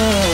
uh.